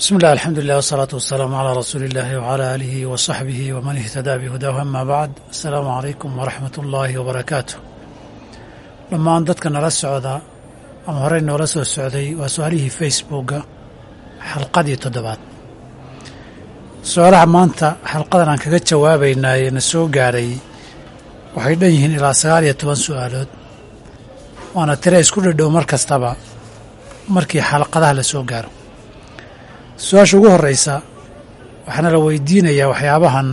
bismi illah alxamdulilah wasalaatu wasalaamu calaa rasuuli illahi wcalaa aalihi wa saxbihi waman ihtadaa bihudaahu ama bacd assalaamu calaykum waraxmat ullaahi wabarakaatu dhammaan dadka nala socda ama horey noola soo socday waa su'aalihii facebooka xalqadii toddobaad. Su'aalaha maanta xalqadan aan kaga jawaabaynaaye na soo gaadhay waxay dhan yihiin ilaa sagaal iyo toban su'aalood waana tire isku dhadhow mar kastaba markii xalqadaha la soo gaaro su'aasha ugu horreysa waxaana la weydiinayaa waxyaabahan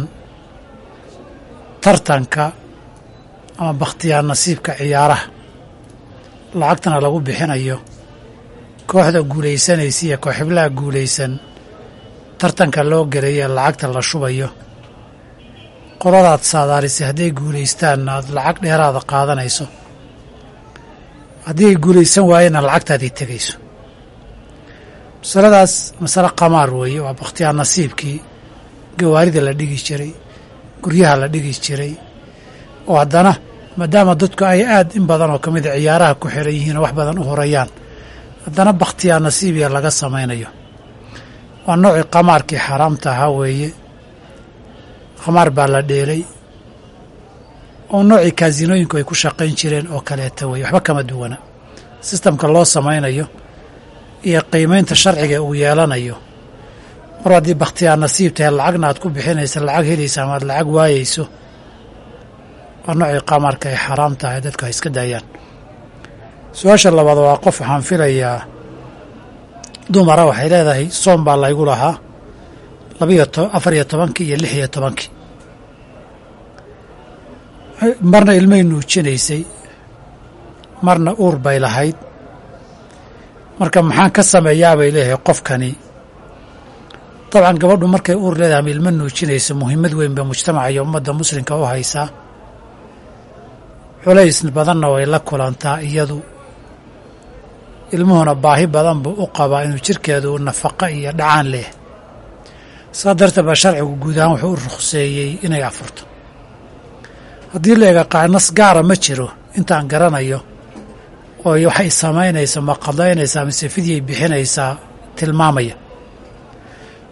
tartanka ama bakhtiyaar nasiibka ciyaaraha. Lacagtana lagu bixinayo kooxda guulaysanaysa iyo kooxiblaha guulaysan tartanka loo gelaya lacagta la shubayo. Qoladaad saadaarisay hadday guulaystaanna aad lacag dheeraada qaadanayso. Haddii ay guulaysan waayeenna lacagtaadii tegayso masaladaas masale qamaar weeye waa bakhtiyaar nasiibkii gawaarida la dhigi jiray guryaha la dhigi jiray. Oo haddana maadaama dadku ay aad in badan oo ka mida ciyaaraha ku xiran yihiin wax badan u horayaan haddana bakhtiyaar nasiibiya laga samaynayo. Waa noocii qamaarkii xaaraamta ahaa weeye qamaar baa la dheelay oo noocii kaasinooyinku ay ku shaqayn jireen oo kaleeta weeye waxba kama duwana. Sistamka loo samaynayo iyo qiimaynta sharciga uu yeelanayo. Mar haddii bakhtiyaar nasiib tahay lacagna aad ku bixinaysa lacag helaysa ama aad lacag waayeyso waa noocii qamaarka ay xaaraam tahay dadku ay iska daayaan. Su'aasha labaad waa qof waxaan filayaa dumara waxay leedahay soom baa laygu lahaa labiyo afar iyo tobankii iyo lix iyo tobankii marna ilmay nuujinaysay marna uur bay lahayd marka maxaan ka sameeyaa bay leeyahay qofkani. Dabcan gabadhu markay uur leedahay ilmo nuujinaysa muhiimad weyn ba mujtamaca iyo ummadda muslimka u haysaa culays badanna way la kulantaa iyadu ilmuhuna baahi badan buu u qabaa inuu jirkeedu nafaqo iyo dhacaan leeyahay saa darteed baa sharcigu guud ahaan wuxuu u rukhseeyey inay afurto. Haddii la eega qaanas gaara ma jiro intaan garanayo oo waxay samaynaysa ma qadaynaysaa mise fidyay bixinaysaa tilmaamaya.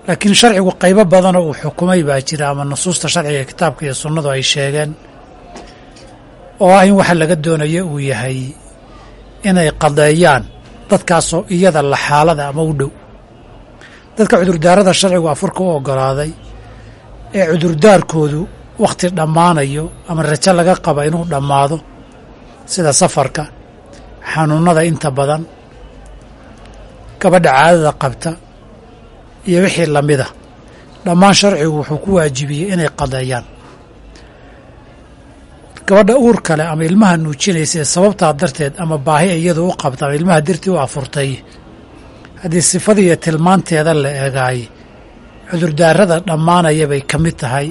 Laakiin sharcigu qaybo badanoo uu xukumay baa jira ama nusuusta sharciga kitaabka iyo sunnadu ay sheegeen oo ah in waxa laga doonayo uu yahay inay qadeeyaan dadkaasoo iyada la xaalada ama u dhow. Dadka cudurdaarada sharcigu afurka u oggolaaday ee cudurdaarkoodu wakhti dhammaanayo ama rajo laga qaba inuu dhammaado sida safarka xanuunnada inta badan gabadha caadada qabta iyo wixii lamida dhammaan sharcigu wuxuu ku waajibiyey inay qadeeyaan gabadha uur kale ama ilmaha nuujinaysa ee sababtaa darteed ama baahi iyadu u qabta ama ilmaha dirtii u afurtay haddii sifadii iyo tilmaanteeda la eegaay cudurdaarada dhammaanaya bay ka mid tahay.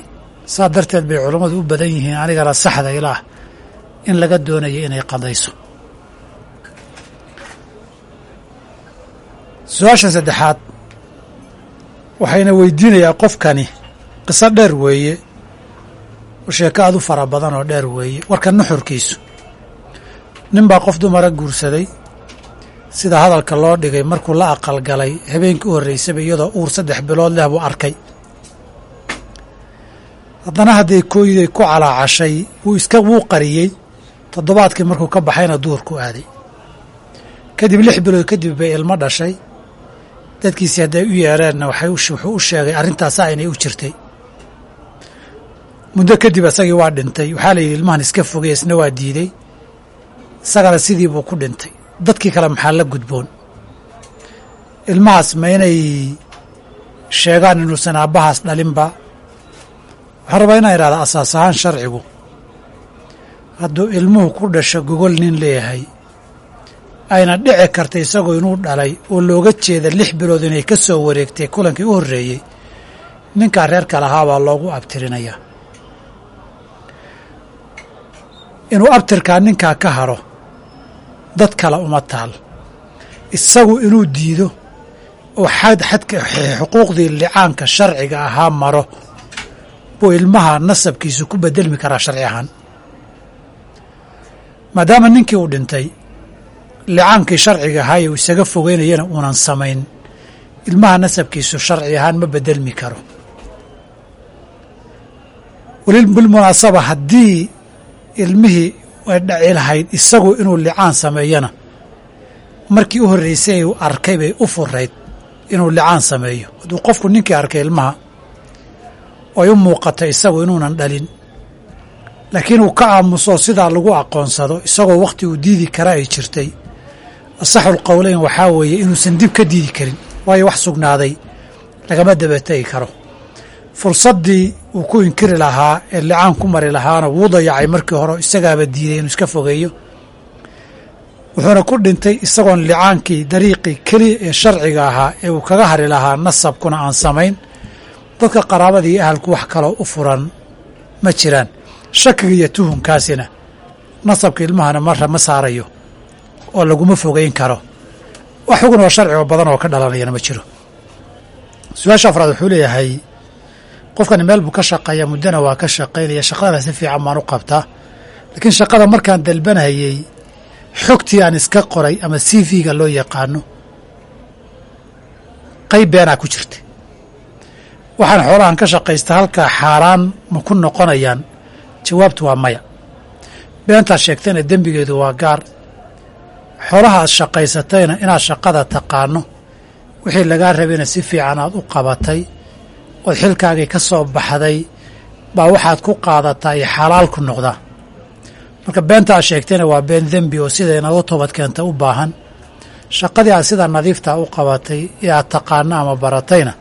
Saa darteed bay culammadu u badan yihiin anigana saxda ilaah in laga doonayo inay qadayso su'aasha saddexaad. Waxayna weydiinayaa qofkani qiso dheer weeye. Sheeko aad u fara badan oo dheer weeye. Warka nuxurkiisu. Nin baa qof dumara guursaday. Sida hadalka loo dhigay markuu la aqalgalay habeenkii u horraysaba iyadoo uur saddex bilood leh buu arkay. Haddana hadday kooyday ku calaacashay wuu iska wuu qariyey. Toddobaadkii markuu ka baxayna duurku aaday. Kadib lix bilood kadib bay ilmo dhashay dadkiisii hadday u yeereenna wuxuu u sheegay arrintaasaa inay u jirtay. Muddo kadib isagii waa dhintay. Waxaa la yidhi ilmahan iska fogey isna waa diidey isagana sidii buu ku dhintay. Dadkii kale maxaa la gudboon? Ilmahaas ma inay sheegaan inuusan aabbahaas dhalinba? Waxaan rabaa inaan idhahda asaas ahaan sharcigu hadduu ilmuhu ku dhasho gogol nin leeyahay ayna dhici karta isagoo inuu dhalay oo looga jeeda lix bilood inay ka soo wareegtay kulankii u horreeyey ninkaa reerka lahaabaa loogu abtirinayaa inuu abtirkaa ninkaa ka haro dad kale uma taal. Isagu inuu diido oo xadka xuquuqdii licaanka sharciga ahaa maro buu ilmaha nasabkiisu ku bedelmi karaa sharci ahaan. Maadaama ninkii uu dhintay licaankii sharciga ahaayee uu isaga fogeynayana uunan samayn. Ilmaha nasabkiisu sharci ahaan ma bedelmi karo. Bilmunaasaba haddii ilmihii ay dhaci lahayd isagu inuu licaan sameeyana markii u horreysay uu arkay bay u furayd inuu licaan sameeyo. Hadduu qofku ninkii arkay ilmaha oy u muuqato isagu inuunan dhalin. Laakiin uu ka aamuso sidaa lagu aqoonsado isagoo wakhti uu diidi kara ay jirtay asaxul qowleyn waxaa weeye inuusan dib ka diidi karin waayo wax sugnaaday lagama dabategi karo. Fursaddii uu ku inkiri lahaa ee licaan ku mari lahaana wuu dayacay markii hore isagaaba diiday inuu iska fogeeyo. Wuxuuna ku dhintay isagoon licaankii dariiqii keliya ee sharciga ahaa ee uu kaga hari lahaa nasabkuna aan samayn. Dadka qaraabadii iyo ahalku wax kaloo u furan ma jiraan. Shakiga iyo tuhunkaasina nasabka ilmahana marra ma saarayo oo laguma fogeyn karo. Wax xugun oo sharci oo badan oo ka dhalanayana ma jiro. Su'aasha afraad wuxuu leeyahay qofkani meel buu ka shaqeeya muddona waa ka shaqaynaya shaqadana si fiican baan u qabtaa. Laakiin shaqada markaan dalbanayey xogtii aan iska qoray ama c v-ga loo yaqaano qayb beenaa ku jirta waxaan xoolahan ka shaqaysta halkaa xaaraan ma ku noqonayaan jawaabtu waa maya. Beentaad sheegtayna dembigeedu waa gaar xoolaha aad shaqaysatayna inaad shaqada taqaano wixii lagaa rabayna si fiican aad u qabatay ood xilkaagii ka soo baxday baa waxaad ku qaadataa iyo xalaal ku noqdaa marka beenta aad sheegtayna waa been dembi oo sida inaga toobad keenta u baahan. Shaqadii aad sida nadiiftaa u qabatay ee aad taqaano ama baratayna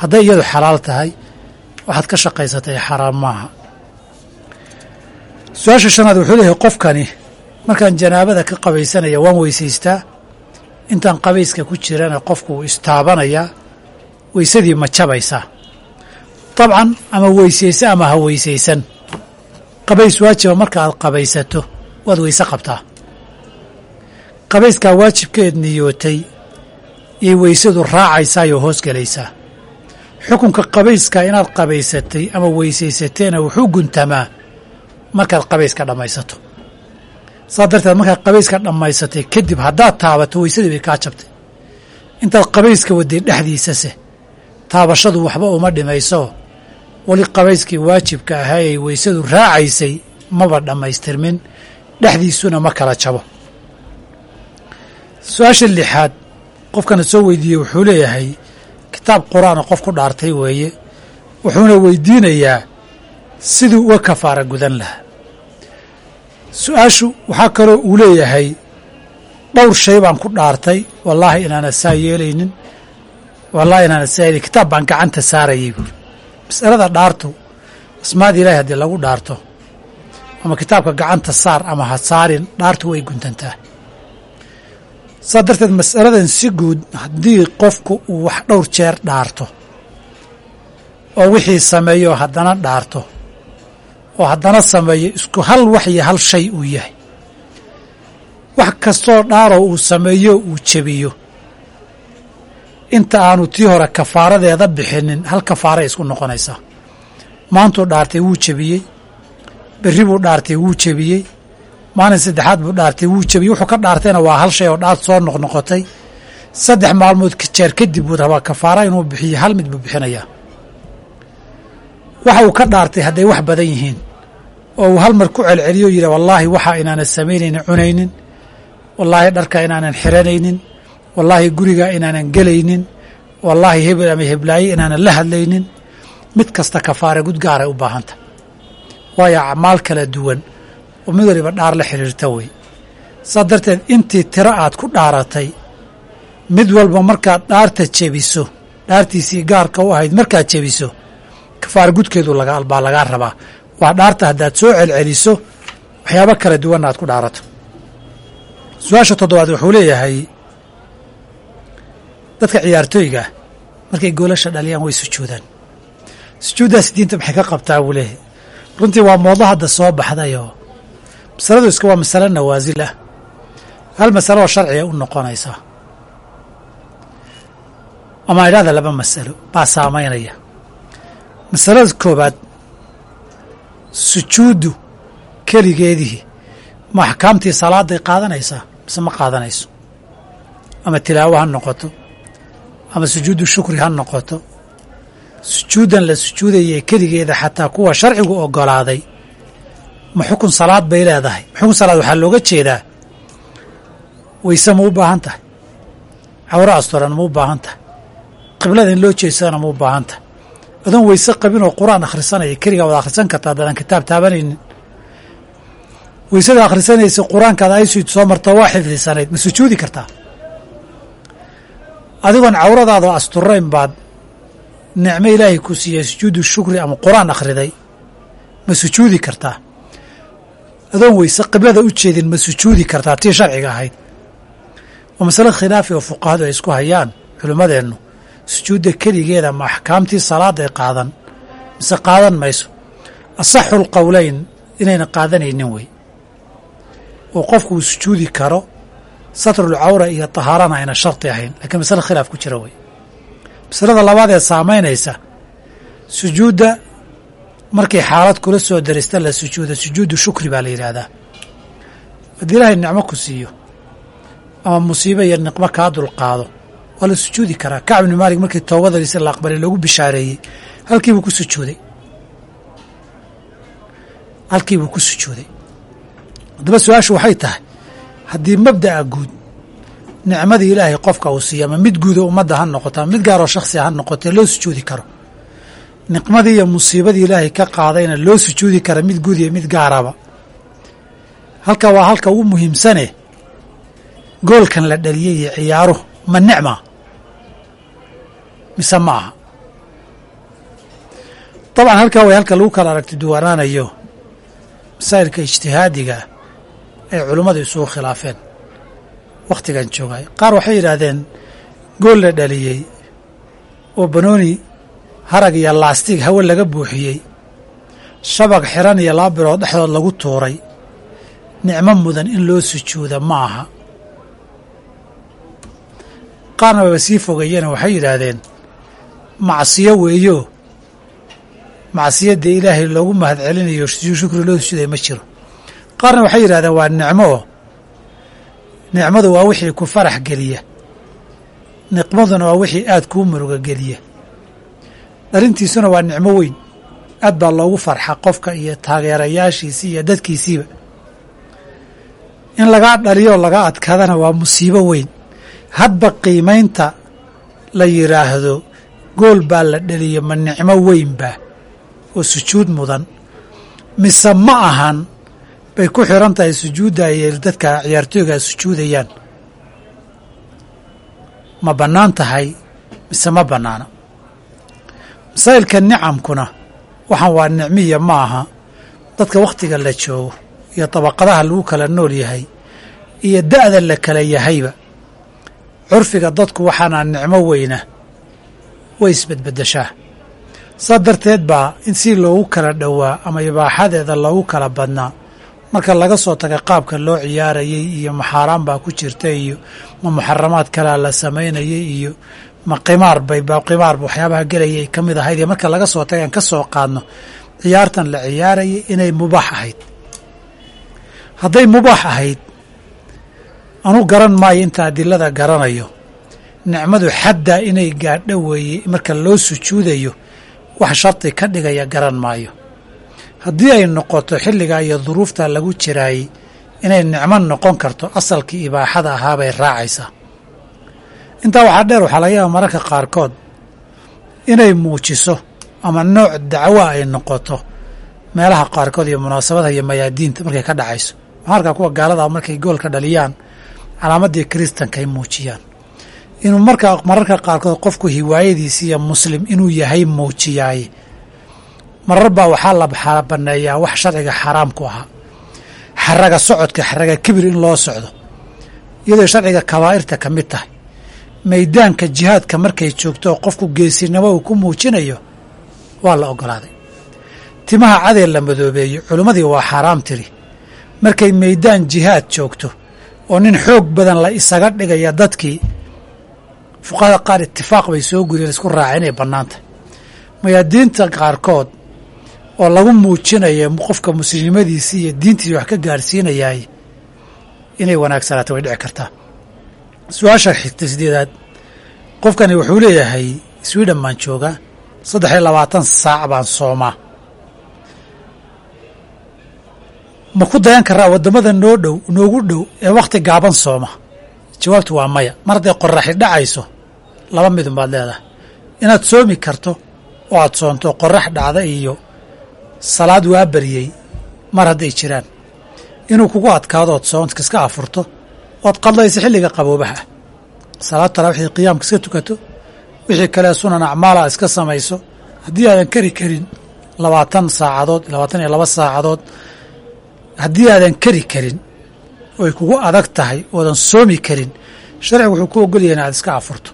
hadday iyadu xalaal tahay waxaad ka shaqaysatay xaraam maaha. Su'aasha shanaad wuxuu leeyahay qofkani markaan janaabada ka qabaysanaya waan weysaystaa intaan qabayska ku jirana qofku wuu istaabanayaa weysadii ma jabaysaa dabcan ama weysaysa ama ha weysaysan. Qabays waajiba marka aad qabaysato waad weyse qabtaa. Qabayskaa waajibkeed niyootay yay weysadu raacaysaayoo hoos gelaysaa. Xukunka qabayskaa inaad qabaysatay ama weysaysateena wuxuu guntamaa markaad qabayska dhammaysato saas darteed markaad qabayska dhammaysatay kadib haddaad taabato weysadii bay kaa jabtay. Intaad qabayska waday dhexdiisase taabashadu waxba uma dhimayso. Weli qabayskii waajibka ahaa ay weysadu raacaysay maba dhammaystirmin dhexdiisuna ma kala jabo. Su'aasha lixaad qofkana soo weydiiyey wuxuu leeyahay kitaab qur'aana qof ku dhaartay weeye wuxuuna weydiinayaa siduu uga kafaara gudan lahaa su'aashu waxaa kaloo uu leeyahay dhowr shay baan ku dhaartay. Wallaahi inaana saa yeelaynin. Wallaahi inaana saa yeelay kitaab baan gacanta saarayay buuri masalada dhaartu asmaada ilaahi haddii lagu dhaarto ama kitaabka gacanta saar ama ha saarin dhaartu way guntantaa saa darteed masaladan si guud haddii qofku uu wax dhowr jeer dhaarto oo wixii sameeyo haddana dhaarto oo haddana sameeyo isku hal wax iyo hal shay uu yahay. Wax kastoo dhaaroo uu sameeyo uu jebiyo. Inta aanu tii hore kafaaradeeda bixinin hal kafaaray isku noqonaysaa maantuu dhaartay wuu jebiyey. Berri buu dhaartay wuu jebiyey. Maalin saddexaad buu dhaartay wuu jebiyey. Wuxuu ka dhaartayna waa hal shay oo dhaart soo noqnoqotay. Saddex maalmood jeer kadib buu rabaa kafaara inuu bixiyo hal mid buu bixinayaa waxa uu ka dhaartay hadday wax badan yihiin. Oo uu hal mar ku celceliyo yidhi wallaahi waxaa inaanan samaynaynin cunaynin. Wallaahi dharkaa inaanan xiranaynin. Wallaahi gurigaa inaanan gelaynin. Wallaahi hebel ama heblaaye inaanan la hadlaynin. Mid kasta kafaare gudgaaray u baahanta. Waayo acmaal kala duwan. Oo mid waliba dhaar la xidhiirta wey. Saas darteed intii tiro aad ku dhaaratay mid walba markaad dhaarta jebiso dhaartiisii gaarka u ahayd markaad jebiso kafaara baa lagaa rabaa. Waa dhaarta haddaad soo celceliso waxyaabo kala duwanna aad ku dhaarato. Su'aasha toddobaad wuxuu leeyahay dadka ciyaartooyga markay goolasha dhaliyaan way sujuudaan. Sujuuddaasi diinta maxay ka qabtaa buu leeyahay. Runtii waa moodo hadda soo baxdayoo masaladu iska waa masalo nawaasil ah. Hal masalo oo sharciga u noqonaysaa ama idhahda laba masalo baa saamaynaya masalada koobaad sujuuddu keligeedii ma axkaamtii salaaday qaadanaysaa mise ma qaadanayso? Ama tilaawo ha noqoto? Ama sujuudu shukri ha noqoto? Sujuuddan la sujuudayay keligeeda xataa kuwa sharcigu ogolaaday ma xukun salaad bay leedahay? Xukun salaad waxaa looga jeedaa? Weyse ma u baahan tahay? Cawro asturan ma u baahan tahay? Qiblada in loo jeedsadana ma u baahan tahay adoon weyse qabin oo qur'aan akhrisanaya keligaa wada akhrisan kartaa haddaadan kitaab taabanaynin. Weysada akhrisanaysa qur'aankaada aysuid soo martoo waa xifdisanayd ma sujuudi kartaa? Adigoon cawradaadoo asturayn baad nicmo ilaahay ku siiyey sujuudu shukri ama qur'aan akhriday ma sujuudi kartaa? Adoon weyse qiblada u jeedin ma sujuudi kartaa? Tii sharciga ahayd. Waa masale khilaafi oo fuqahadu ay isku hayaan culimmadeennu sujuudda keligeeda ma axkaamtii salaaday qaadan. Mise qaadan mayso. Asaxu lqowleyn inayna qaadanaynin wey oo qofku uu sujuudi karo satrulcawra iyo tahaarana ayna sharti ahayn lakiin masale khilaaf ku jira wey masalada labaad ee saamaynaysa sujuudda markay xaalad kula soo darista la sujuuda sujuudu shukri baa la yidhaahdaa. Haddii ilaahay nicmo ku siiyo ama musiibo iyo niqmo kaa dulqaado waa la sujuudi karaa. Kacb ibni maalik markii toobadadiisa la aqbalay loogu bishaareeyey halkiibuu ku sujuuday. Halkiibuu ku sujuuday. Haddaba su'aashu waxay tahay haddii mabda'a guud nicmadii ilaahay qofka uu siiya ama mid guudo ummadda ha noqoto ama mid gaaroo shakhsi ha noqotee loo sujuudi karo. Niqmadii iyo musiibadii ilaahay ka qaadayna loo sujuudi kara mid guud iyo mid gaaraba. Halka waa halka ugu muhiimsane goolkan la dhaliyey iyo ciyaaruhu ma nicma. Mise ma aha dabcan halkaa way halka lagu kala aragti duwanaanayo masaa'ilka ijtihaadiga ay culummadu isugu khilaafeen wakhtigan joogay. Qaar waxay yidhaahdeen gool la dhaliyey oo banooni harag iyo laastig hawe laga buuxiyey shabaq xiran iyo laba dhexdood lagu tuuray nicmo mudan in loo sujuuda ma aha qaarna wayba sii fogeeyeen waxay yidhaahdeen macsiyo weeyo. Macsiyadda ilaahay loogu mahad celinayo shukri loo sujuuday ma jiro. Qaarna waxay yidhahdeen waa nicmo. Oo nicmadu waa wixii ku farax geliya. Niqmaduna waa wixii aad kuu muruga geliya. Dhalintiisuna waa nicmo weyn. Aad baa loogu farxa qofka iyo taageerayaashiisii iyo dadkiisiiba. In lagaa dhaliyo laga adkaadana waa musiibo weyn hadba qiimaynta la yidhaahdo gool baa la dheliyo ma nicmo weynba oo sujuud mudan. Mise ma ahan bay ku xiran tahay sujuudda ay dadka ciyaartooyga sujuudayaan. Ma bannaan tahay mise ma bannaana masaa'ilka nicamkuna waxaan waa nicmiya ma aha. Dadka wakhtiga la joogo iyo dabaqadaha lagu kala nool yahay iyo da'da la kala yahayba curfiga dadku waxaana nicmo weyna. Way isbedbeddeshaa saa darteed baa in si loogu kala dhowaa ama ibaaxadeeda loogu kala badnaa. Marka laga soo taga qaabka loo ciyaarayay iyo maxaaraan baa ku jirta iyo ma muxaramaad kalaa la samaynayay iyo ma qimaar bay ba qimaar waxyaabaha gelaya ay ka mid ahayd. Iyo marka laga soo taga aan ka soo qaadno ciyaartan la ciyaarayay inay mubaax ahayd. Hadday mubaax ahayd anu garan maayo inta adilada garanayo. Nicmadu xaddaa inay gaadho weeye marka loo sujuudayo wax shardi ka dhigaya garan maayo. Haddii ay noqoto xilligaa iyo duruufta lagu jiraayey inay nicmo noqon karto asalkii ibaaxada ahaabay raacaysaa. Intaa waxaa dheer waxaa laga yaaba mararka qaarkood inay muujiso ama nooc dacwo ay noqoto meelaha qaarkood iyo munaasabadaha iyo mayaadiinta markay ka dhacayso. Waxaa arkaa kuwa gaalada markay goolka dhaliyaan calaamadii kiristanka ay muujiyaan. Inuu markaa mararka qaarkood qofku hiwaayadiisi iyo muslim inuu yahay muujiyaaye marar baa waxaa la banneeyaa wax sharciga xaaraam ku ahaa. Xaraga socodka xaraga kibir in loo socdo. Iyadoo sharciga kabaa'irta ka mid tahay. Maydaanka jihaadka markay joogto oo qofku geesinimo uu ku muujinayo waa la ogolaaday. Timaha cadee la madoobeeyo culimmadii waa xaaraam tiri. Markay maydaan jihaad joogto oo nin xoog badan la isaga dhigaya dadkii fuqahada qaar itifaaq bay soo guriyeen isku raaca inay bannaan tahay mayaadiinta qaarkood oo lagu muujinayo qofka muslimnimadiisii iyo diintiisi wax ka gaarhsiinayaay inay wanaagsanaato way dhici kartaa. Su'aasha xigta sideedaad qofkani wuxuu leeyahay sweden baan joogaa saddex iyo labaatan saac baan soomaa ma ku dayan karaa waddamada noo dhow noogu dhow ee wakhti gaaban sooma? Jawaabtu waa maya. Mar hadday qoraxi dhacayso laba midun baad leedahay. Inaad soomi karto oo aad soonto qorax dhacda iyo salaad waa bariyey mar hadday jiraan. Inuu kugu adkaado ood soontka iska afurto ood qadlayso xilliga qaboobaha salaad taraawiixdii qiyaamka iska tukato wixii kale sunan acmaala iska samayso. Haddii aadan kari karin labaatan saacadood labaatan iyo laba saacadood haddii aadan kari karin oy kugu adag tahay oodan soomi karin sharcigu wuxuu ku ogolyahay in aad iska afurto.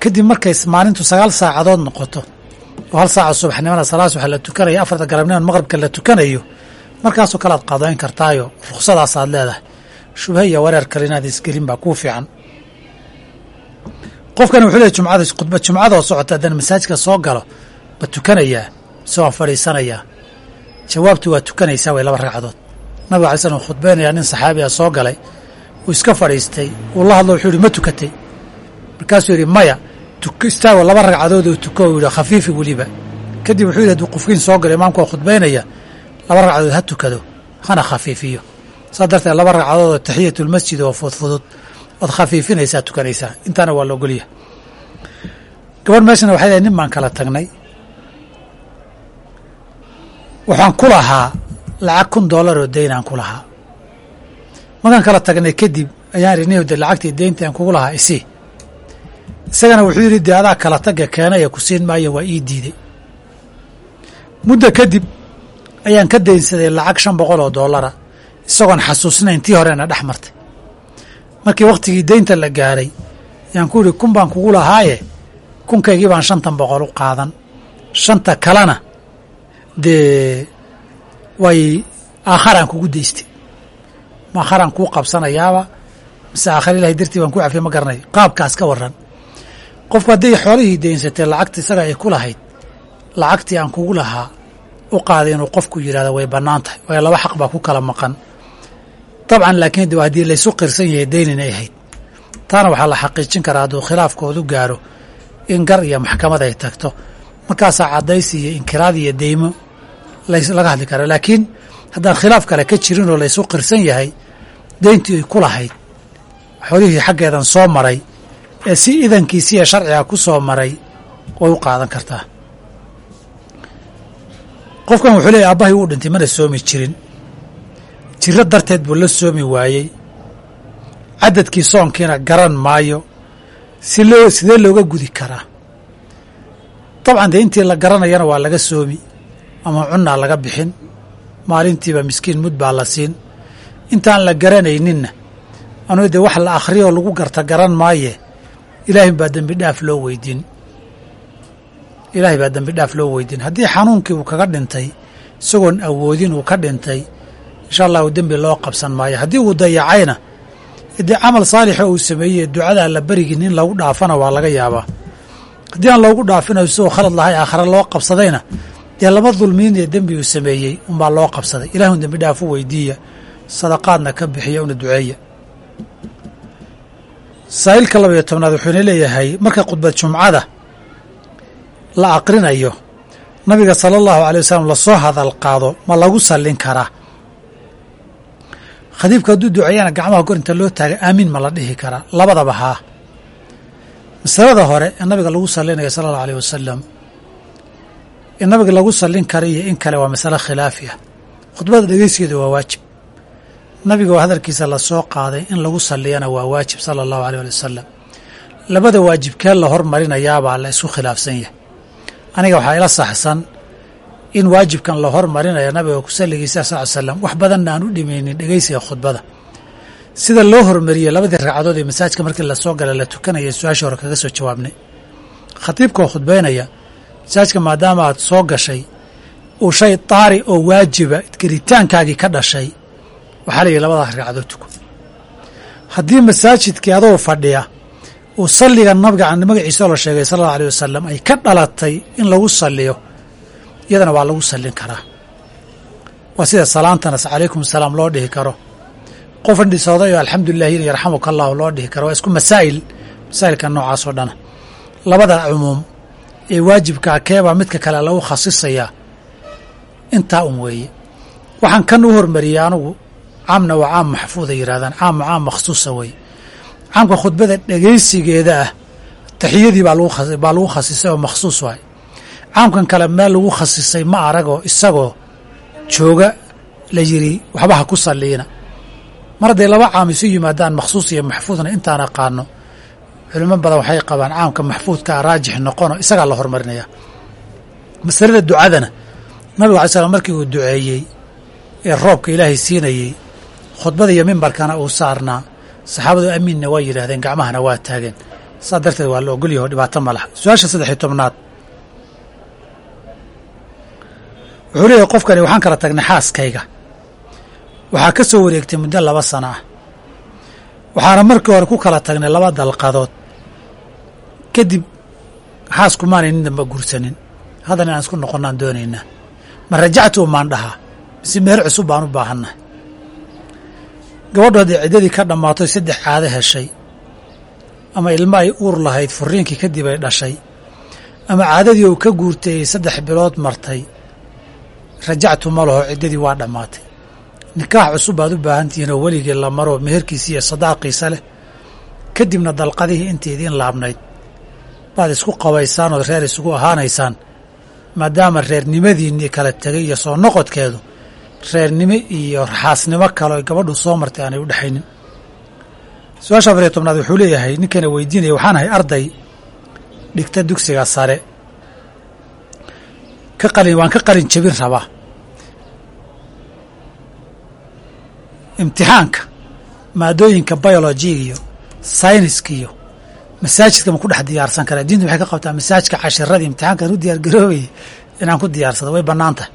Kadib markay maalintu sagaal saacadood noqoto oo hal saaca subaxnimada salaas waxaa la tukanaya afarta galabnimada maqribka la tukanayo markaasoo kale aad qadayn kartaayo ruksadaas aad leedahay. Shubha iyo wareer kale inaad isgelin baa kuu fiican. Qofkani wuxuu leey jumcada khudba jumcadoo socota haddana masaajidka soo galo ma tukanayaa waan fadhiisanayaa jawaabtu waa tukanaysaa way laba ragcadood. Nabiga alay slam khudbaynayaa nin saxaabi a soo galay uu iska fadhiistay uu la hadlo wuxuu yihi ma tukatay? Markaasuu yidhi maya istaago laba ragcadood oo tuko uu yidhi khafiifi weliba. Kadib wuxuu yidhi haduu qofkiin soo galo imaamka oo khudbaynaya laba ragcadood ha tukado hana khafiifiyo. Saas darteed laba ragcadood oo taxiyatulmasjid oo fudfudud ood khafiifinaysaa tukanaysaa intaana waa la ogolyahay. Meeshana waxay lehay nin baan kala tagnay waxaan ku lahaa lacag kun dollar oo daynaan ku lahaa. Markaan kala tagnay kadib ayaan idhi nihde lacagtii deynta aan kugu lahaa isii isagana wuxuu yidhi dee adaa kala tagga keenaya ku siin maayo waa ii diiday muddo kadib ayaan ka daynsaday lacag shan boqol oo dollara isagoon xasuusnayn tii horeena dhex martay. Markii wakhtigii deynta la gaaray ayaan ku yidhi kun baan kugu lahaaye kunkaygii baan shantan boqol u qaadan. Shanta kalena dee way aakharaan kugu daystay. Ma aakharaan kuu qabsanayaaba mise aakhar ilahay dartii baan ku cafiya ma garanayo. Qaabkaas ka waran qofku hadday xoolihii daynsatay lacagta isaga ay ku lahayd lacagtii aan kugu lahaa u qaaday inuu qofku yidhahdo way bannaan tahay waayo laba xaq baa ku kala maqan. Dabcan laakiin de haddii laysu qirsan yahay dayn inay ahayd taana waxaa la xaqiijin karaa hadduu khilaafkoodu gaaro in gar iyo maxkamad ay tagto markaasaa caddaysi iyo inkiraad iyo deymo laga hadli kara laakiin haddaan khilaaf kale ka jirin oo laysu qirsan yahay deyntii ay ku lahayd xoolihii xaggeedan soo maray ee si idankiisiiyo sharciga ku soo maray way u qaadan kartaa. Qofkan wuxuu leeyahy aabbahay wuu dhintay mana soomi jirin. Jiro darteed buu la soomi waayey. Cadadkii soonkiina garan maayo. Si loo sidee looga gudi karaa dabcan dee intii la garanayana waa laga soomi ama cunnaa laga bixin maalintiiba miskiin mud baa la siin. Intaan la garanayninna anuu dee wax la akhriyoo lagu garta garan maaye ilaahay baa dembi dhaaf loo weydiin ilaahay baa dembi dhaaf loo weydiin haddii xanuunkii uu kaga dhintay isagoon awoodin uu ka dhintay insha allahu dembi loo qabsan maayo haddii uu dayacayna dee camal saalixa uu sameeyey ducada alla berigin in lagu dhaafana waa laga yaabaa haddii aan loogu dhaafinayo isagoo khalad lahay aakhare loo qabsadayna dee laba dulmiin ee dembi uu sameeyey unbaa loo qabsaday. Ilahun dembi dhaaf u weydiiya sadaqaadna ka bixiya una duceeya. Saa'ilka laba iyo tobnaad wuxuuna leeyahay marka khudbad jumcada la aqrinayo nabiga sala allahu alay wasalam la soo hadal qaado ma lagu sallin karaa? Khadiibka hadduu duceeyana gacmaha kor inta loo taagay aamiin ma la dhihi karaa. Labadaba haa masalada hore ee nabiga lagu sallinayo sala allahu aleyh wasalam in nabiga lagu sallin kara iyo in kale waa masale khilaafi ah khudbada dhegeysigeeda waa waajib. Nabiga oo hadalkiisa la soo qaaday in lagu salliyana waa waajib sala allahu aleyh ali wasalam labada waajibkee la hormarinayaabaa la isku khilaafsan yahay. Aniga waxaa ila saxsan in waajibkan la hormarinayo nabiga ku salligiisa sal slam wax badanna aan u dhimaynin dhegeysiga khudbada sida loo hormariyey labadii ragcadood ee masaajka markii la soo gala la tukanaya su'aashii hore kaga soo jawaabnay khatiibkaoo khudbaynaya masaajka maadaama aad soo gashay uu shay daari oo waajiba gelitaankaagii ka dhashay. Waxaa layihi labadaas ragcadood tuko. Haddii masaajidkii adoo fadhiya uu salliga nabiga magaciisao la sheegay sal allau aleh wasalam ay ka dhalatay in lagu salliyo iyadana waa lagu sallin karaa. Waa sida salaantanas calaykum asalaam loo dhihi karo qof indhisooday oo alxamdulilah in yarxamuka allahu loo dhihi karo. Waa isku masaa'il masaa'ilka noocaas oo dhana labada cumuum ee waajibkaa keebaa midka kale lagu khasisayaa intaa un weeye. Waxaan kan u hormariyey anugu caamna waa caam maxfuuda yidhahdaan caamma caam makhsuusa weeye. Caamka khudbada dhegaysigeeda ah taxiyadii baa lagu khasisay oo makhsuus waay. Caamkan kale meel lagu khasisay ma aragoo isagoo jooga la yidhi waxba ha ku salliina mar hadday laba caam isu yimaadaan makhsuus iyo maxfuudna intaan aqaano culimo badan waxay qabaan caamka maxfuudkaa raajix noqono isagaa la hormarinaya. Masalada ducadana nabigu alay slam markii uu duceeyey ee roobka ilaahay siinayey khudbada iyo mimbarkana uu saarnaa saxaabadu amiinna waa yidhahdeen gacmahana waa taageen. Saa darteed waa la ogolyaho dhibaato ma laha. Su'aasha saddexiy tobnaad. Wuxuu leeyahy qofkani waxaan kala tagnay xaaskayga waxaa ka soo wareegtay muddo laba sano ah waxaana markii hore ku kala tagnay laba dalqadood. Kadib xaasku maanay nin damba guursanin. Haddana inaan isku noqonnaan doonaynaa ma rajactu umaan dhahaa mise meher cusub baan u baahannahay gabadhu haddii ciddadii ka dhammaatoy saddex caado heshay. Ama ilmo ay uur lahayd furiinkii kadib ay dhashay. Ama caadadii uu ka guurtay ay saddex bilood martay. Rajactu ma laho ciddadii waa dhammaatay nikaax cusub baad u baahan tihiin oo weligii la maro meherkiisa iyo sadaaqiisa leh. Kadibna dalqadihii intii idiin laabnayd. Baad isku qabaysaan ood reer isugu ahaanaysaan maadaama reernimadiinnii kala tegay iyo soo noqodkeedu reernimo iyo raxaasnimo kale oy gabadhu soo martay aanay u dhexaynin. Su'aasha afariyo tobnaad wuxuu leeyahay ninkana weydiinaya waxaan ahay arday dhigta dugsiga sare. Ka qalin waan ka qalin jebin rabaa imtixaanka maadooyinka biologiga iyo sayniska iyo masaajidka ma ku dhex diyaarsan karaa diintu waxay ka qabtaa masaajidka cashiradii imtixaankan u diyaar garoobaya inaan ku diyaarsado. Way bannaan tahay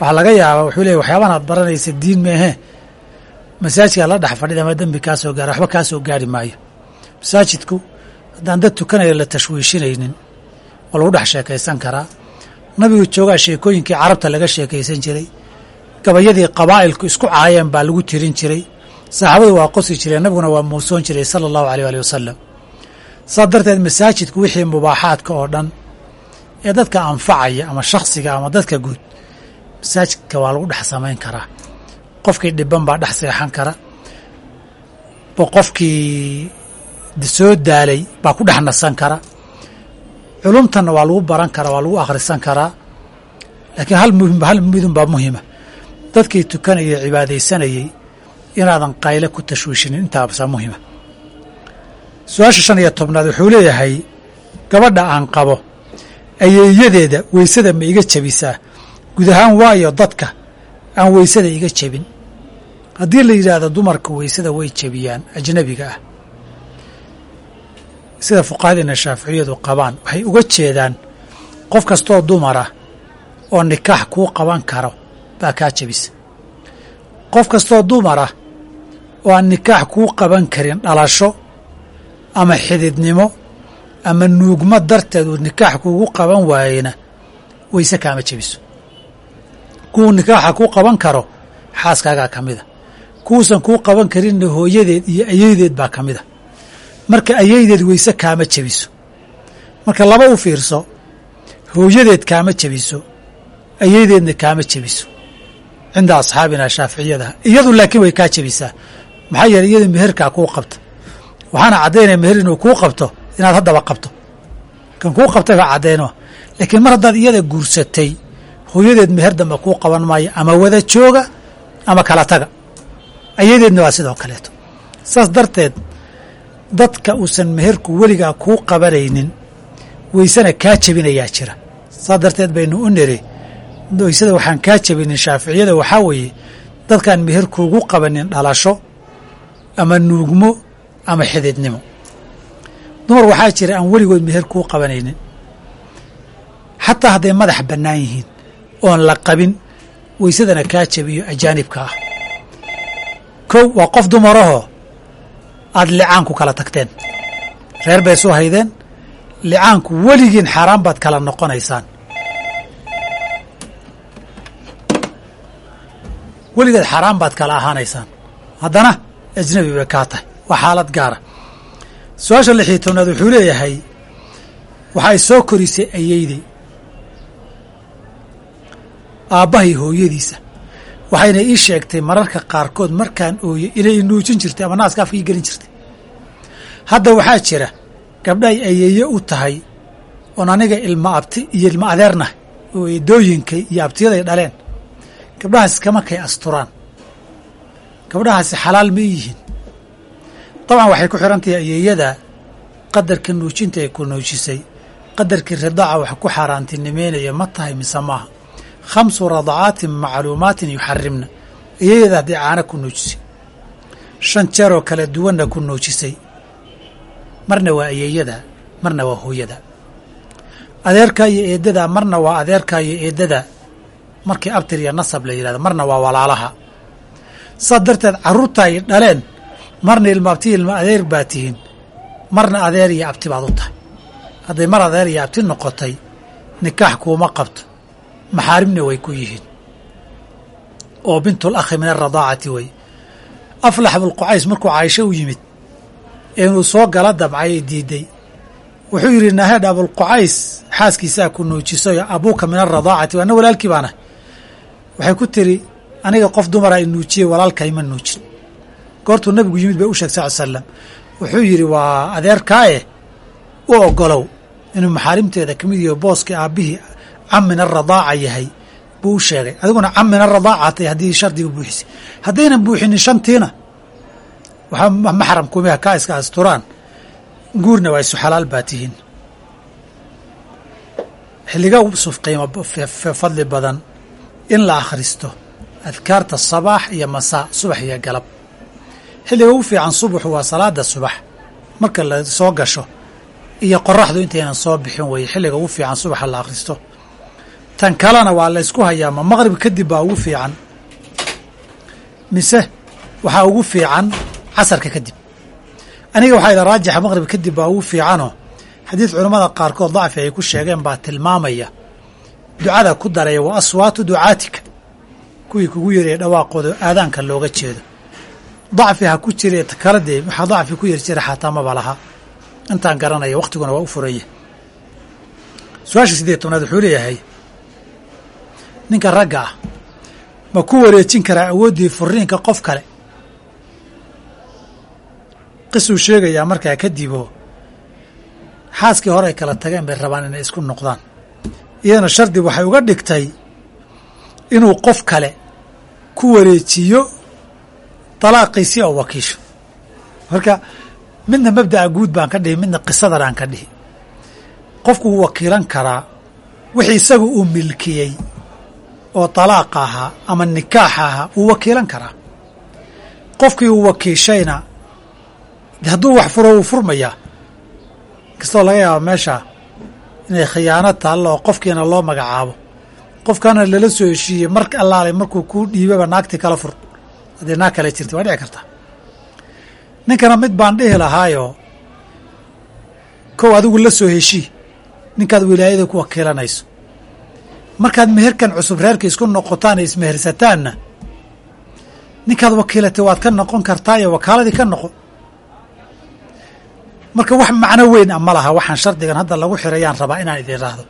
waxaa laga yaabaa wuxuu leeyahy waxyaabahan aad baranaysa diin meehee masaajidkaa la dhex fadhida ama dembi kaa gaara waxba kaa gaari maayo. Masaajidku haddaan dad tukanaya la tashwiishinaynin oo lagu dhex sheekaysan karaa. Nabigu joogaa sheekooyinkii carabta laga sheekaysan jiray gabayadii qabaa'ilku isku caayeen baa lagu tirin jiray. Saxaabadu waa qosi jireen nabiguna waa muusoon jiray sala allahu aleyh ali wasalam saas darteed masaajidku wixii mubaaxaadka oo dhan ee dadka anfacaya ama shakhsiga ama dadka guud masaajidka waa lagu dhex samayn karaa. Qofkii dhiban baa dhex seexan kara. Qofkii soo daalay baa ku dhex nasan kara. Culumtanna waa lagu baran karaa waa lagu akhrisan karaa. Laakiin hal muhiim hal midun baa muhima dadkii tukanayay cibaadaysanayey inaadan qayle ku tashwiishinin. Intaabasa muhima su'aasha shan iyo tobnaad wuxuu leeyahay gabadha aan qabo ayeeyadeeda weysada ma iga jebisaa guud ahaan waayo dadka aan weysada iga jebin haddii la yidhaahdo dumarka weysada way jebiyaan ajnabiga ah. Sida fuqahadiina shaaficiyadu qabaan waxay uga jeedaan qof kastoo dumara oo nikaax kuu qaban karo baa kaa jebisa qof kastoo dumara oo aan nikaax kuu qaban karin dhalasho ama xididnimo ama nuugmo darteed uu nikaax kuugu qaban waayeyna weyse kaama jebiso kuwuu nikaaxa kuu qaban karo xaaskaagaa ka mida. Kuwuusan kuu qaban karinna hooyadeed iyo ayeydeed baa ka mida. Marka ayeydeed weyse kaama jebiso marka laba u fiirso hooyadeed kaama jebiso ayeydeedna kaama jebiso cinda asxaabina shaaficiyada. Iyadu laakiin way kaa jebisaa. Maxaa yeeley iyadu meherkaa kuu qabta waxaana caddaynaya meher inuu kuu qabto inaad haddaba qabto. Kan kuu qabtay baa caddayno laakiin mar haddaad iyada guursatay hooyadeed meher dambe kuu qaban maayo ama wada jooga ama kala taga. Ayadeedna waa sidoo kaleeto. Saas darteed dadka uusan meherku weligaa kuu qabanaynin weysena kaa jebinayaa jira. Saas darteed baynu u niri weysada waxaan kaa jebinin shaaficiyada waxaa weeye dadkaan meher kuugu qabanin dhalasho ama nuugmo ama xididnimo. Dumar waxaa jira aan weligood meher kuu qabanaynin. Xataa hadday madax bannaan yihiin oon la qabin weysadana kaa jebiyo ajaanibka ah. Kow waa qof dumarahoo aada licaan ku kala tagteen. Reer bay soo haydeen licaanku weligiin xaaraan baad kala noqonaysaan weligeed xaaraan baad kala ahaanaysaan. Haddana ajnabi bay kaa tahay. Waa xaalad gaara. Su'aasha lix iyo tobnaad wuxuu leeyahay waxay soo korisay ayeydey aabbahay hooyadiisa. Waxayna ii sheegtay mararka qaarkood markaan ooye inay nuujin jirtay ama naaska afka ii gelin jirtay. Hadda waxaa jira gabdhahay ayeeye u tahay oon aniga ilma abti iyo ilma adeerna oo eedooyinkay iyo abtiyaday dhaleen gabdhahaas kama kay asturaan. Gabdhahaasi xalaal ma yihiin. Dabcan waxay ku xihan tahay ayeeyada qadarka nuujinta ay ku nuujisay. Qadarkii ridaaca wax ku xaaraantinimeynaya ma tahay mise maaha khamsu radacaatin macluumaatin yuxarimna ayeeyada haddii caana ku nuujisay. Shan jeeroo kala duwanna ku nuujisay. Marna waa ayeeyada marna waa hooyada. Adeerkaa iyo eeddada marna waa adeerkaa iyo eeddada markii abtir iyo nasab la yidhahdo marna waa walaalaha. Saas darteed carruurta ay dhaleen marna ilma abti ilma adeer baa tihiin marna adeer iyo abti baad u tahay. Hadday mar adeer iyo abti noqotay nikaax kuuma qabto maxaarimna way ku yihiin. Oo bintul akhi min alradaacati wey aflax bulqucays markuu caaisho u yimid inuu soo gala dabcay ee diiday. Wuxuu yidhi naheed abulqucays xaaskiisaa ku nuujisayo abuuka min alradaacati waana walaalkii baana waxay ku tiri aniga qof dumara i nuujiyey walaalkay ma nuujin. Goortuu nabigu yimid bay u sheeg sal slam wuxuu yidhi waa adeerkaae u ogolow inuu maxaarimteeda ka mid yaho booskii aabbihii cam min aradaaca yahay. Buu u sheegay. Adiguna cam min aradaaca tay haddii shardiga buuxisay. Haddaynan buuxinin shantiina? Waxaa maxram kumiha kaa iska asturaan. Guurna waa isu xalaal baa tihiin. Xilliga suf qiimo fadli badan in la akhristo adkaarta sabaax iyo masaa subax iyo galab. Xilliga ugu fiican subaxu waa salaada subax marka la soo gasho iyo qoraxdu intaynan soo bixin weeye xilliga ugu fiican subaxa la akhristo. Tan kalena waa la ysku hayaa ma maqrib kadib baa ugu fiican. Mise waxaa ugu fiican casarka kadib. Aniga waxaa ila raajixa maqrib kadib baa ugu fiicanoo xadiid culammada qaarkood dacfi ay ku sheegeen baa tilmaamaya ducada ku daraya wa aswaatu ducaatika. Kuwii kugu yaraya dhawaaqooda aadaanka looga jeedo. Dacfi ha ku jira kala dee waxaa dacfi ku yar jira xataa maba laha intaan garanaya wakhtiguna waa u furanya su'aasha siddeed tobnaad wuxuu leeyahay ninka ragga ah ma ku wareejin karaa awooddii furiinka qof kale? Qisuu sheegayaa markaa kadiboo xaaskii hore ay kala tageen bay rabaan inay isku noqdaan iyadana shardi waxay uga dhigtay inuu qof kale ku wareejiyo dalaaqiisi oo wakiisho. Marka midna mabda'a guud baan ka dhihi midna qisadan aan ka dhihi. Qofku wuu wakiilan karaa wixii isagu uu milkiyey oo dalaaqa ahaa ama nikaaxa ahaa wuu wakiilan karaa. Qofkii uu wakiishayna hadduu wax furo wuu furmayaa. Kastoo laga yaaba meesha inay khiyaano taallo oo qofkiina loo magacaabo. Qofkana lala soo heshiiyey mar allaalay markuu kuu dhiibaba naagtii kala fur. Haddii naag kale jirta waa dhici karta. Ninkana mid baan dhihi lahaayoo kow adigu la soo heshii. Ninkaad wilaayada ku wakiilanayso. Markaad meherkan cusub reerka isku noqotaan ee ismehersataanna ninkaad wakiilatay waad ka noqon kartaa iyo wakaaladii ka noqon marka wax macno weyn a ma laha waxaan shardigan hadda lagu xirayaan rabaa inaan idin raahdo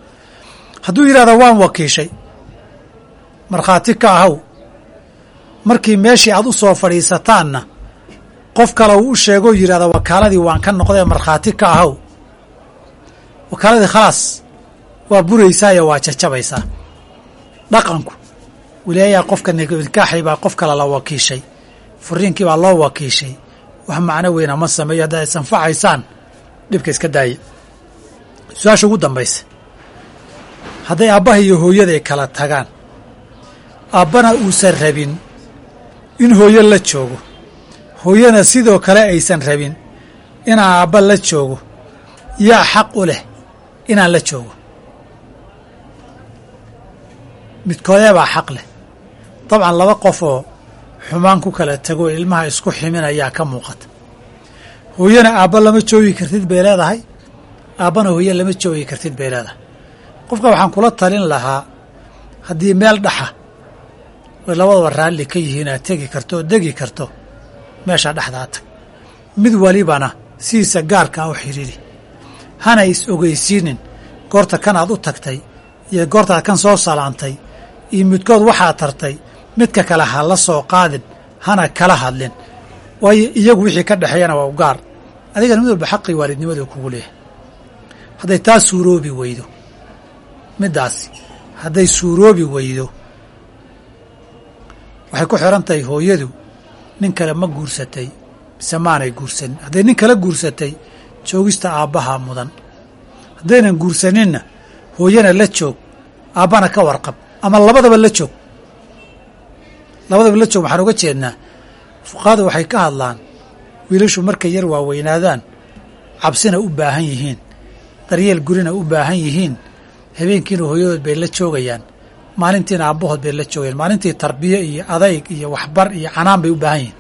hadduu yidhahdo waan wakiishay. Markhaati ka ahaw markii meeshii aad u soo fadhiisataanna qof kale uu u sheegoo yidhahda wakaaladii waan ka noqdee markhaati ka ahaw wakaaladii khalaas waa buraysaayo waa jajabaysaa. Dhaqanku wilaayaa qofka nikaaxay baa qof kale la wakiishay. Furiinkii baa loo wakiishay wax macno weyna ma sameeyo haddaad isanfacaysaan dhibka iska daaya su'aasha ugu dambaysa hadday aabbaha iyo hooyaday kala tagaan aabbana uusan rabin in hooyo la joogo. Hooyana sidoo kale aysan rabin inaan aabba la joogo. Yaa xaq u leh inaan la joogo. Midkoodee baa xaq leh. Dabcan laba qof oo xumaan ku kala tago ilmaha isku ximinayaa ka muuqata. Hooyana aabba lama joogi kartid bay leedahay. Aabbana hooye lama joogi kartid bay leedahay. Qofka waxaan kula talin lahaa haddii meel dhaxa way labadaba raalli ka yihiin aad tegi karto oo degi karto meeshaa dhexdaa tag. Mid walibana sidiisa gaarkaa u xidhiiri hana is ogeysiinin goorta kanaad u tagtay iyo goortaad kan soo salaantay iyo midkood waxaad tartay midka kale ha la soo qaadin hana kala hadlin. Waayo iyagu wixii ka dhexeeyana waa u gaar. Adigana mid walba xaqii waalidnimadu kugu leeyahay. Hadday taa suuroobi weydo middaasi hadday suuroobi weydo waxay ku xiran tahay hooyadu nin kale ma guursatay mise maanay guursanin. Hadday nin kala guursatay joogista aabbahaa mudan. Haddaynan guursaninna hooyana la joog aabbana ka warqab ama labadaba la joog labadaba la joog waxaan uga jeednaa fuqahadu waxay ka hadlaan wiilashu markay yar waaweynaadaan cabsina u baahan yihiin daryeel gurina u baahan yihiin habeenkiina hooyadood bay la joogayaan maalintiina aabbahood bay la joogayaan maalintii tarbiye iyo adayg iyo waxbar iyo canaan bay u baahan yihiin.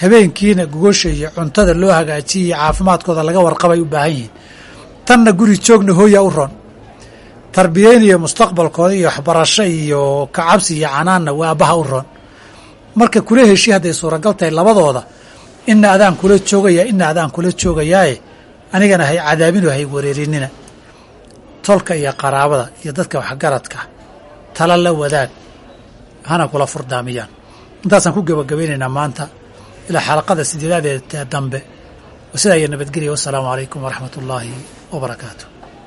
Habeenkiina gogosha iyo cuntada loo hagaajiya iyo caafimaadkooda laga warqabay u baahan yihiin. Tanna guri joogna hooyaa u ron tarbiyeyn iyo mustaqbalkooda iyo waxbarasho iyo kacabsi iyo canaanna waa aabbaha u ron marka kula heshi hadday suuragal tahay labadooda ina adaan kula joogaya ina adaan kula joogayaaye anigana hay cadaabinu hay wareerinina. Tolka iyo qaraabada iyo dadka waxgaradka tala la wadaag hana kula furdaamiyaan. Intaasaan ku gebagabaynaynaa maanta ilaa xalaqada sideedaadeed dambe. Sidaa iyo nabadgelya wassalaamu calaykum waraxmat ullaahi wa barakaatu